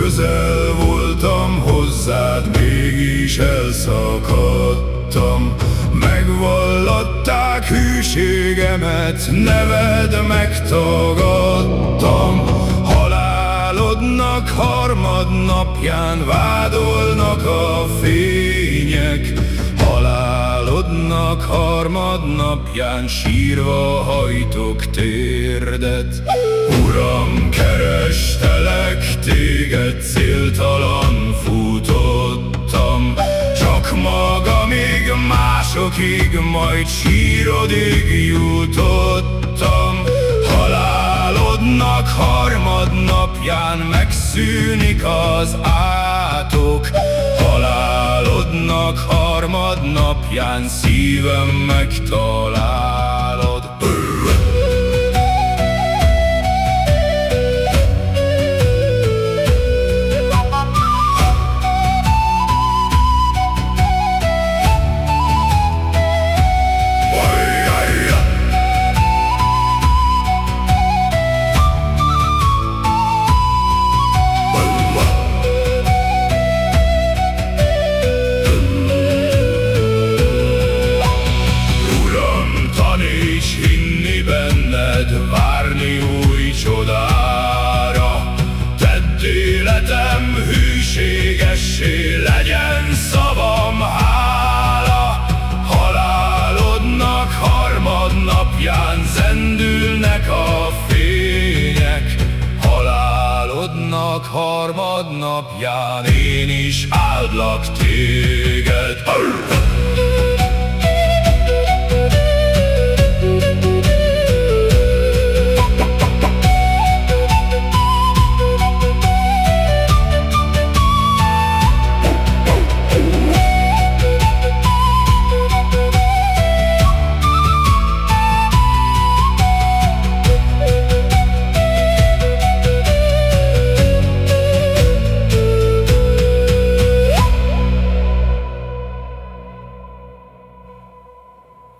Közel voltam hozzád, mégis elszakadtam. Megvallatták hűségemet, neved megtagadtam. Halálodnak harmadnapján vádolnak a fények Halálodnak harmadnapján sírva hajtok térdet. Uram, kerestelek téged, céltalan futottam. Csak magamig, másokig, majd sírodig jutottam. Halálodnak harmadnapján megszűnik az átok. Halálodnak harmadnapján szívem megtalálod legyen szavam hála. Halálodnak harmadnapján zendülnek a fények. Halálodnak harmadnapján én is áldlak téged.